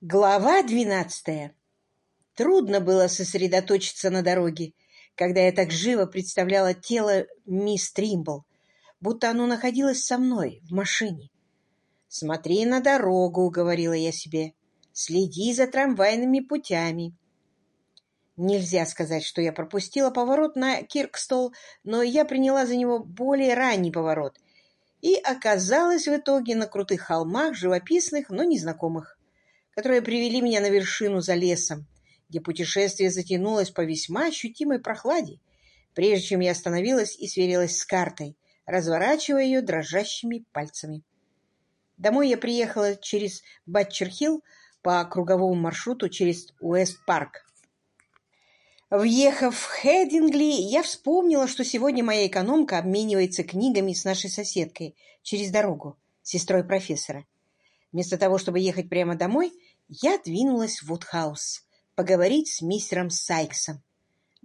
Глава двенадцатая. Трудно было сосредоточиться на дороге, когда я так живо представляла тело мисс Тримбл, будто оно находилось со мной в машине. «Смотри на дорогу», — говорила я себе, — «следи за трамвайными путями». Нельзя сказать, что я пропустила поворот на Киркстол, но я приняла за него более ранний поворот и оказалась в итоге на крутых холмах, живописных, но незнакомых которые привели меня на вершину за лесом, где путешествие затянулось по весьма ощутимой прохладе, прежде чем я остановилась и сверилась с картой, разворачивая ее дрожащими пальцами. Домой я приехала через Батчер-Хилл по круговому маршруту через Уэст-Парк. Въехав в Хедингли, я вспомнила, что сегодня моя экономка обменивается книгами с нашей соседкой через дорогу, сестрой профессора. Вместо того, чтобы ехать прямо домой, я двинулась в Вудхаус поговорить с мистером Сайксом.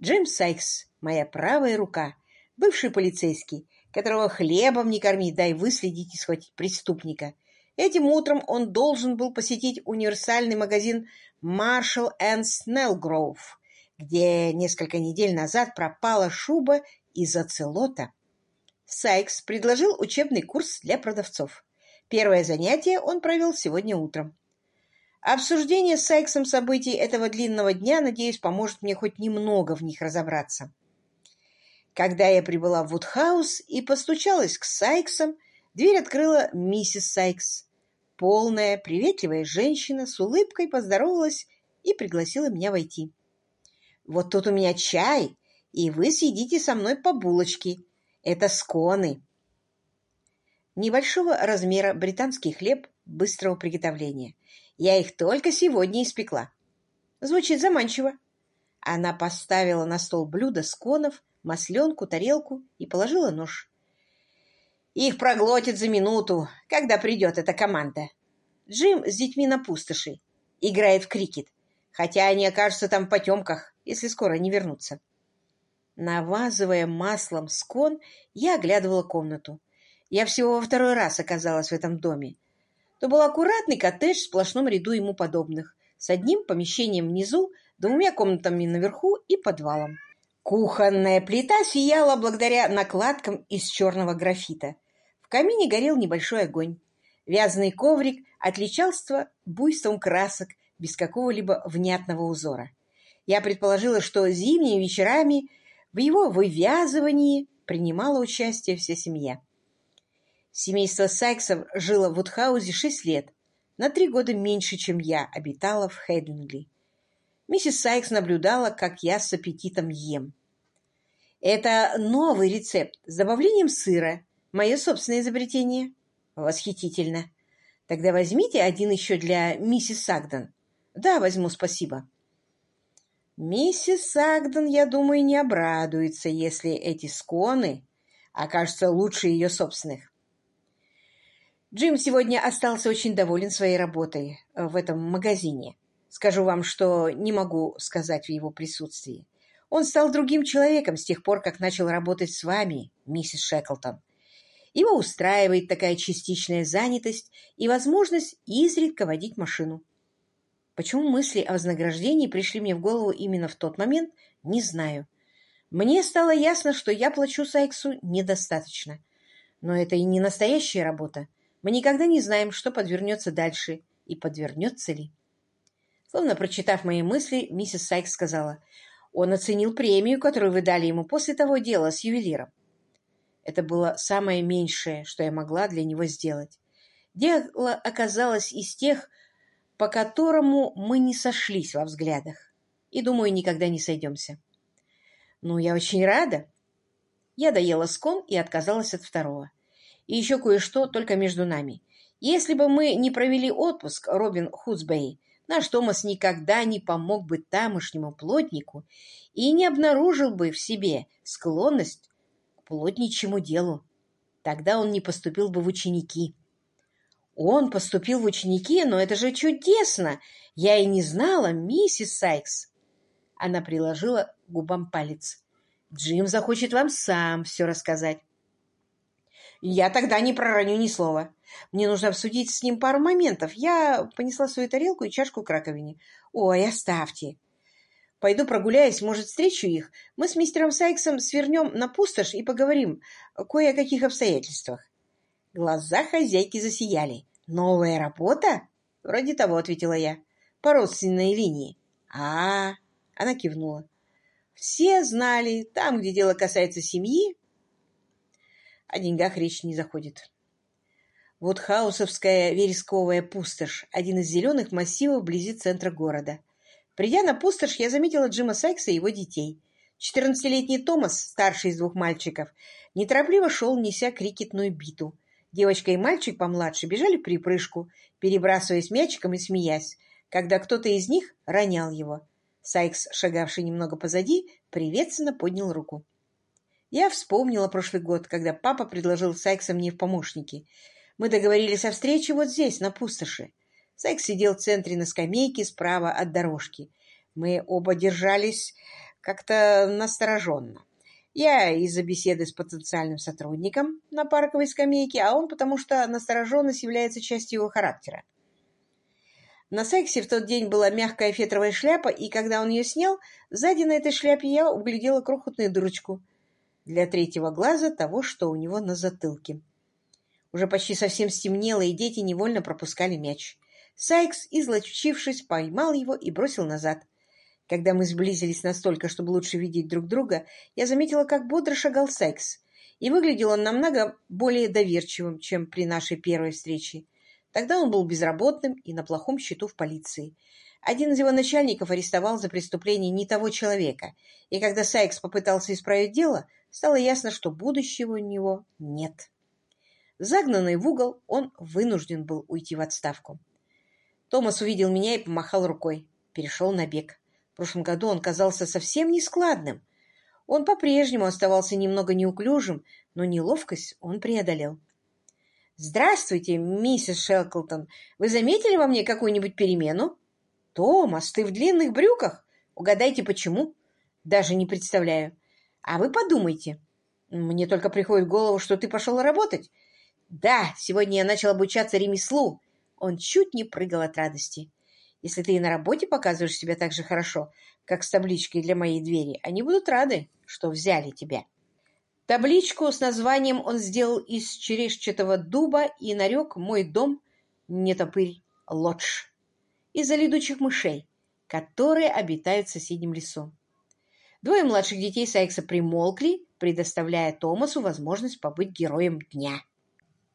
Джим Сайкс, моя правая рука, бывший полицейский, которого хлебом не кормить, дай выследить и схватить преступника. Этим утром он должен был посетить универсальный магазин Marshall and Snellgrove, где несколько недель назад пропала шуба из оцелота. Сайкс предложил учебный курс для продавцов. Первое занятие он провел сегодня утром. Обсуждение с Сайксом событий этого длинного дня, надеюсь, поможет мне хоть немного в них разобраться. Когда я прибыла в Вудхаус и постучалась к Сайксам, дверь открыла миссис Сайкс. Полная, приветливая женщина с улыбкой поздоровалась и пригласила меня войти. «Вот тут у меня чай, и вы съедите со мной по булочке. Это сконы». Небольшого размера британский хлеб быстрого приготовления – я их только сегодня испекла. Звучит заманчиво. Она поставила на стол блюдо с конов, масленку, тарелку и положила нож. Их проглотит за минуту, когда придет эта команда. Джим с детьми на пустоши. Играет в крикет. Хотя они окажутся там в потемках, если скоро не вернутся. Навазывая маслом скон, я оглядывала комнату. Я всего во второй раз оказалась в этом доме то был аккуратный коттедж в сплошном ряду ему подобных, с одним помещением внизу, двумя комнатами наверху и подвалом. Кухонная плита сияла благодаря накладкам из черного графита. В камине горел небольшой огонь. Вязаный коврик отличался буйством красок без какого-либо внятного узора. Я предположила, что зимними вечерами в его вывязывании принимала участие вся семья. Семейство Сайксов жило в Вудхаузе шесть лет, на три года меньше, чем я обитала в Хейдингли. Миссис Сайкс наблюдала, как я с аппетитом ем. Это новый рецепт с добавлением сыра. Мое собственное изобретение. Восхитительно. Тогда возьмите один еще для миссис Сагден. Да, возьму, спасибо. Миссис Сагден, я думаю, не обрадуется, если эти сконы окажутся лучше ее собственных. Джим сегодня остался очень доволен своей работой э, в этом магазине. Скажу вам, что не могу сказать в его присутствии. Он стал другим человеком с тех пор, как начал работать с вами, миссис Шеклтон. Его устраивает такая частичная занятость и возможность изредка водить машину. Почему мысли о вознаграждении пришли мне в голову именно в тот момент, не знаю. Мне стало ясно, что я плачу Сайксу недостаточно. Но это и не настоящая работа. Мы никогда не знаем, что подвернется дальше и подвернется ли. Словно прочитав мои мысли, миссис Сайкс сказала, «Он оценил премию, которую вы дали ему после того дела с ювелиром». Это было самое меньшее, что я могла для него сделать. Дело оказалось из тех, по которому мы не сошлись во взглядах. И, думаю, никогда не сойдемся. Ну, я очень рада. Я доела скон и отказалась от второго. И еще кое-что только между нами. Если бы мы не провели отпуск, Робин Худсбей, наш Томас никогда не помог бы тамошнему плотнику и не обнаружил бы в себе склонность к плотничьему делу. Тогда он не поступил бы в ученики. Он поступил в ученики, но это же чудесно! Я и не знала, миссис Сайкс. Она приложила губам палец. Джим захочет вам сам все рассказать. Я тогда не пророню ни слова. Мне нужно обсудить с ним пару моментов. Я понесла свою тарелку и чашку к раковине. Ой, оставьте. Пойду прогуляюсь, может, встречу их. Мы с мистером Сайксом свернем на пустошь и поговорим кое о каких обстоятельствах. Глаза хозяйки засияли. «Новая работа?» «Вроде того», — ответила я. «По родственной линии». А, -а, а Она кивнула. «Все знали, там, где дело касается семьи, о деньгах речь не заходит». Вот хаусовская вересковая пустошь, один из зеленых массивов вблизи центра города. Придя на пустошь, я заметила Джима Сайкса и его детей. Четырнадцатилетний Томас, старший из двух мальчиков, неторопливо шел, неся крикетную биту. Девочка и мальчик помладше бежали в припрыжку, перебрасываясь мячиком и смеясь, когда кто-то из них ронял его. Сайкс, шагавший немного позади, приветственно поднял руку. Я вспомнила прошлый год, когда папа предложил Сайкса мне в помощники. Мы договорились о встрече вот здесь, на пустоши. Сайкс сидел в центре на скамейке справа от дорожки. Мы оба держались как-то настороженно. Я из-за беседы с потенциальным сотрудником на парковой скамейке, а он потому что настороженность является частью его характера. На сексе в тот день была мягкая фетровая шляпа, и когда он ее снял, сзади на этой шляпе я углядела крохотную дырочку для третьего глаза того, что у него на затылке. Уже почти совсем стемнело, и дети невольно пропускали мяч. Сайкс, излочившись, поймал его и бросил назад. Когда мы сблизились настолько, чтобы лучше видеть друг друга, я заметила, как бодро шагал Сайкс, и выглядел он намного более доверчивым, чем при нашей первой встрече. Тогда он был безработным и на плохом счету в полиции. Один из его начальников арестовал за преступление не того человека, и когда Сайкс попытался исправить дело, стало ясно, что будущего у него нет. Загнанный в угол, он вынужден был уйти в отставку. Томас увидел меня и помахал рукой. Перешел на бег. В прошлом году он казался совсем нескладным. Он по-прежнему оставался немного неуклюжим, но неловкость он преодолел. «Здравствуйте, миссис Шелклтон. Вы заметили во мне какую-нибудь перемену?» «Томас, ты в длинных брюках? Угадайте, почему?» «Даже не представляю. А вы подумайте. Мне только приходит в голову, что ты пошел работать. Да, сегодня я начал обучаться ремеслу». Он чуть не прыгал от радости. Если ты и на работе показываешь себя так же хорошо, как с табличкой для моей двери, они будут рады, что взяли тебя. Табличку с названием он сделал из черешчатого дуба и нарек «Мой дом, не топырь, лодж» из-за летучих мышей, которые обитают в соседнем лесу. Двое младших детей Сайкса примолкли, предоставляя Томасу возможность побыть героем дня.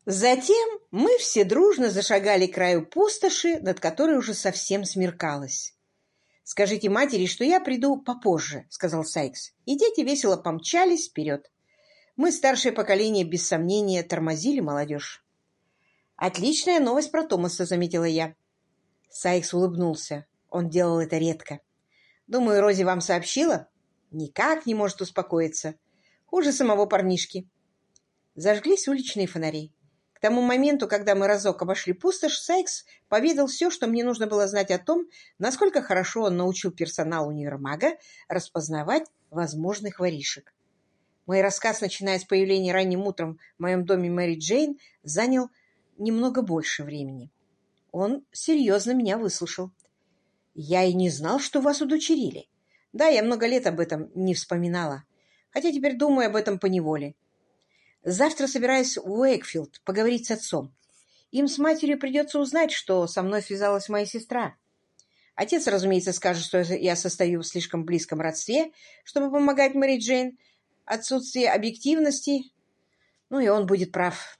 Затем мы все дружно зашагали к краю пустоши, над которой уже совсем смеркалось. «Скажите матери, что я приду попозже», — сказал Сайкс. И дети весело помчались вперед. Мы, старшее поколение, без сомнения, тормозили молодежь. «Отличная новость про Томаса», — заметила я. Сайкс улыбнулся. Он делал это редко. «Думаю, Рози вам сообщила?» «Никак не может успокоиться. Хуже самого парнишки». Зажглись уличные фонари. К тому моменту, когда мы разок обошли пустошь, Сайкс поведал все, что мне нужно было знать о том, насколько хорошо он научил персонал универмага распознавать возможных воришек. Мой рассказ, начиная с появления ранним утром в моем доме Мэри Джейн, занял немного больше времени. Он серьезно меня выслушал. Я и не знал, что вас удочерили. Да, я много лет об этом не вспоминала, хотя теперь думаю об этом поневоле. Завтра собираюсь в Уэйкфилд поговорить с отцом. Им с матерью придется узнать, что со мной связалась моя сестра. Отец, разумеется, скажет, что я состою в слишком близком родстве, чтобы помогать Мэри Джейн. Отсутствие объективности... Ну, и он будет прав.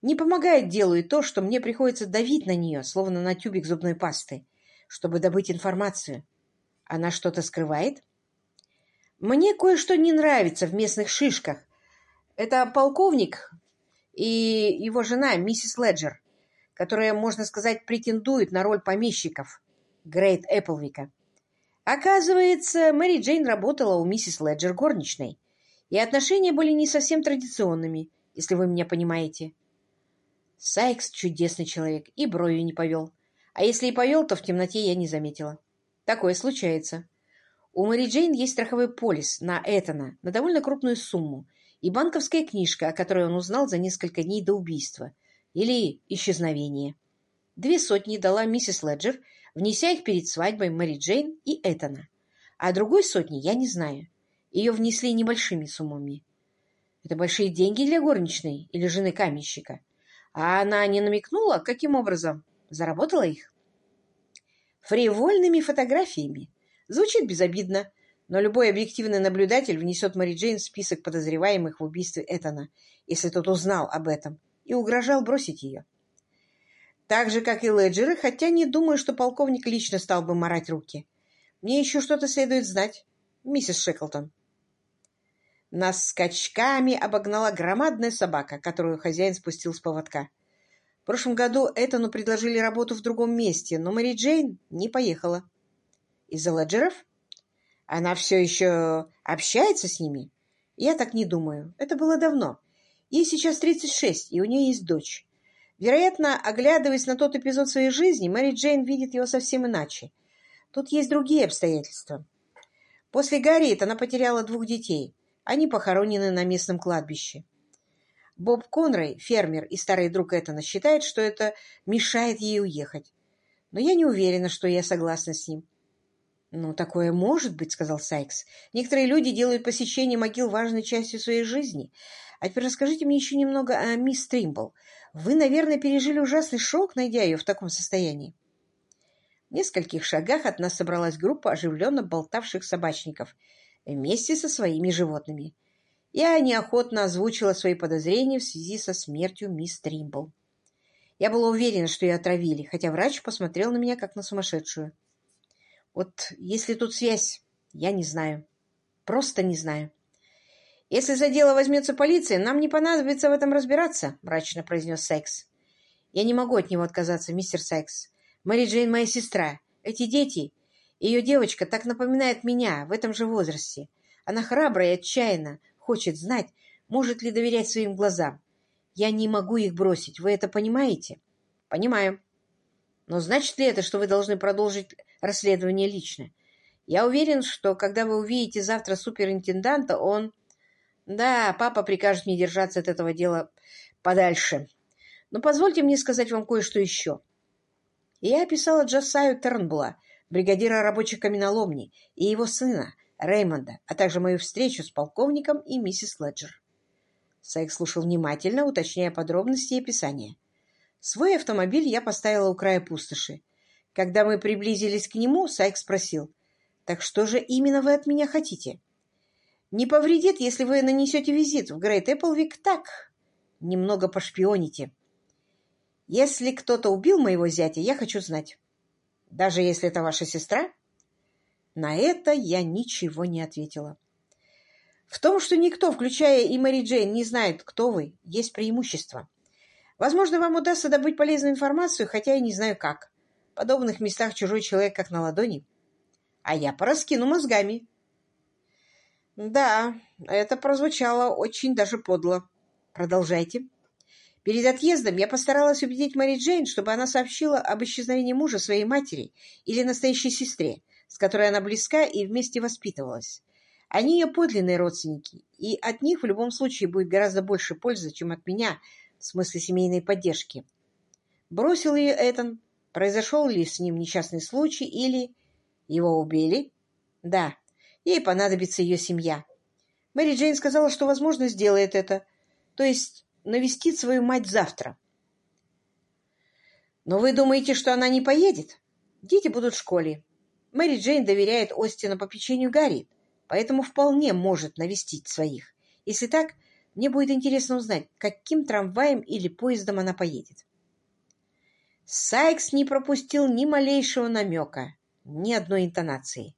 Не помогает делу и то, что мне приходится давить на нее, словно на тюбик зубной пасты, чтобы добыть информацию. Она что-то скрывает? Мне кое-что не нравится в местных шишках, это полковник и его жена, миссис Леджер, которая, можно сказать, претендует на роль помещиков Грейт Эпплвика. Оказывается, Мэри Джейн работала у миссис Леджер горничной, и отношения были не совсем традиционными, если вы меня понимаете. Сайкс чудесный человек и бровью не повел. А если и повел, то в темноте я не заметила. Такое случается. У Мэри Джейн есть страховой полис на Этана на довольно крупную сумму, и банковская книжка, о которой он узнал за несколько дней до убийства. или исчезновение. Две сотни дала миссис Леджер, внеся их перед свадьбой Мэри Джейн и Этана. А другой сотни я не знаю. Ее внесли небольшими суммами. Это большие деньги для горничной или жены каменщика. А она не намекнула, каким образом заработала их? Фривольными фотографиями. Звучит безобидно, но любой объективный наблюдатель внесет Мэри Джейн в список подозреваемых в убийстве Этана, если тот узнал об этом и угрожал бросить ее. Так же, как и Леджеры, хотя не думаю, что полковник лично стал бы морать руки. Мне еще что-то следует знать, миссис Шеклтон. Нас скачками обогнала громадная собака, которую хозяин спустил с поводка. В прошлом году Этану предложили работу в другом месте, но Мэри Джейн не поехала. Из-за Леджеров? Она все еще общается с ними? Я так не думаю. Это было давно. Ей сейчас 36, и у нее есть дочь. Вероятно, оглядываясь на тот эпизод своей жизни, Мэри Джейн видит его совсем иначе. Тут есть другие обстоятельства. После Гарриет она потеряла двух детей. Они похоронены на местном кладбище. Боб Конрой, фермер и старый друг Этана, считает, что это мешает ей уехать. Но я не уверена, что я согласна с ним. «Ну, такое может быть», — сказал Сайкс. «Некоторые люди делают посещение могил важной частью своей жизни. А теперь расскажите мне еще немного о мисс Тримбл. Вы, наверное, пережили ужасный шок, найдя ее в таком состоянии». В нескольких шагах от нас собралась группа оживленно болтавших собачников вместе со своими животными. Я неохотно озвучила свои подозрения в связи со смертью мисс Тримбл. Я была уверена, что ее отравили, хотя врач посмотрел на меня как на сумасшедшую. Вот если тут связь, я не знаю. Просто не знаю. «Если за дело возьмется полиция, нам не понадобится в этом разбираться», — мрачно произнес Сайкс. «Я не могу от него отказаться, мистер Сайкс. Мэри Джейн моя сестра. Эти дети... Ее девочка так напоминает меня в этом же возрасте. Она храбрая и отчаянна, хочет знать, может ли доверять своим глазам. Я не могу их бросить, вы это понимаете? Понимаю. Но значит ли это, что вы должны продолжить расследование лично? Я уверен, что когда вы увидите завтра суперинтенданта, он... Да, папа прикажет мне держаться от этого дела подальше. Но позвольте мне сказать вам кое-что еще. Я описала Джасаю Тернбула, бригадира рабочих каменоломни, и его сына, Реймонда, а также мою встречу с полковником и миссис Леджер. Сайк слушал внимательно, уточняя подробности и описания. Свой автомобиль я поставила у края пустоши. Когда мы приблизились к нему, Сайк спросил, «Так что же именно вы от меня хотите?» «Не повредит, если вы нанесете визит в Грейт Эпплвик так, немного пошпионите. Если кто-то убил моего зятя, я хочу знать. Даже если это ваша сестра?» На это я ничего не ответила. В том, что никто, включая и Мэри Джейн, не знает, кто вы, есть преимущество. Возможно, вам удастся добыть полезную информацию, хотя я не знаю как. В подобных местах чужой человек как на ладони. А я пораскину мозгами. Да, это прозвучало очень даже подло. Продолжайте. Перед отъездом я постаралась убедить Мэри Джейн, чтобы она сообщила об исчезновении мужа своей матери или настоящей сестре, с которой она близка и вместе воспитывалась. Они ее подлинные родственники, и от них в любом случае будет гораздо больше пользы, чем от меня, в смысле семейной поддержки. Бросил ее Этан, произошел ли с ним несчастный случай или... Его убили? Да, ей понадобится ее семья. Мэри Джейн сказала, что, возможно, сделает это, то есть навестит свою мать завтра. Но вы думаете, что она не поедет? Дети будут в школе. Мэри Джейн доверяет Остина по печенью Гарри, поэтому вполне может навестить своих. Если так, мне будет интересно узнать, каким трамваем или поездом она поедет. Сайкс не пропустил ни малейшего намека, ни одной интонации.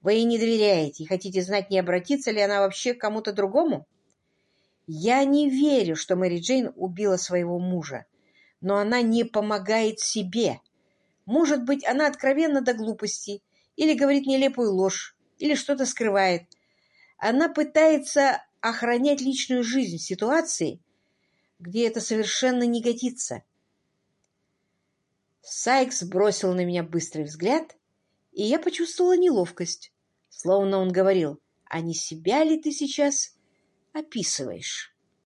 Вы ей не доверяете и хотите знать, не обратится ли она вообще к кому-то другому? Я не верю, что Мэри Джейн убила своего мужа, но она не помогает себе. Может быть, она откровенно до глупости, или говорит нелепую ложь, или что-то скрывает. Она пытается охранять личную жизнь в ситуации, где это совершенно не годится. Сайкс бросил на меня быстрый взгляд, и я почувствовала неловкость, словно он говорил, а не себя ли ты сейчас описываешь?